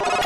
you